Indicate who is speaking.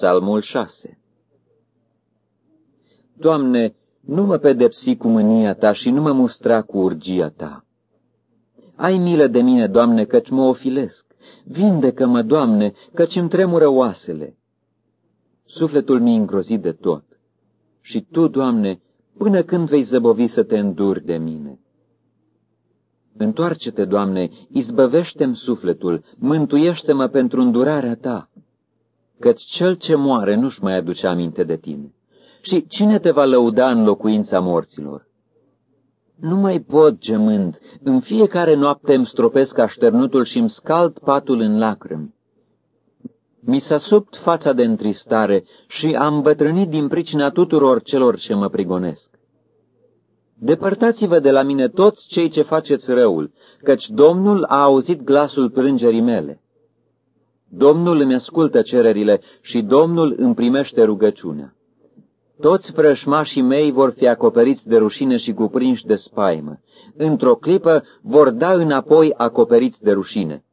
Speaker 1: Psalmul 6 Doamne, nu mă pedepsi cu mânia Ta și nu mă mustra cu urgia Ta. Ai milă de mine, Doamne, căci mă ofilesc. Vindecă-mă, Doamne, căci îmi tremură oasele. Sufletul mi îngrozit de tot. Și Tu, Doamne, până când vei zăbovi să te înduri de mine? Întoarce-te, Doamne, izbăvește-mi sufletul, mântuiește-mă pentru îndurarea Ta, căci cel ce moare nu-și mai aduce aminte de Tine. Și cine te va lăuda în locuința morților? Nu mai pot, gemând, în fiecare noapte îmi stropesc așternutul și îmi scald patul în lacrimi. Mi s-a subt fața de întristare și am bătrânit din pricina tuturor celor ce mă prigonesc. Depărtați-vă de la mine toți cei ce faceți răul, căci Domnul a auzit glasul plângerii mele. Domnul îmi ascultă cererile și Domnul îmi primește rugăciunea. Toți frășmașii mei vor fi acoperiți de rușine și cuprinși de spaimă. Într-o clipă vor da înapoi acoperiți de rușine.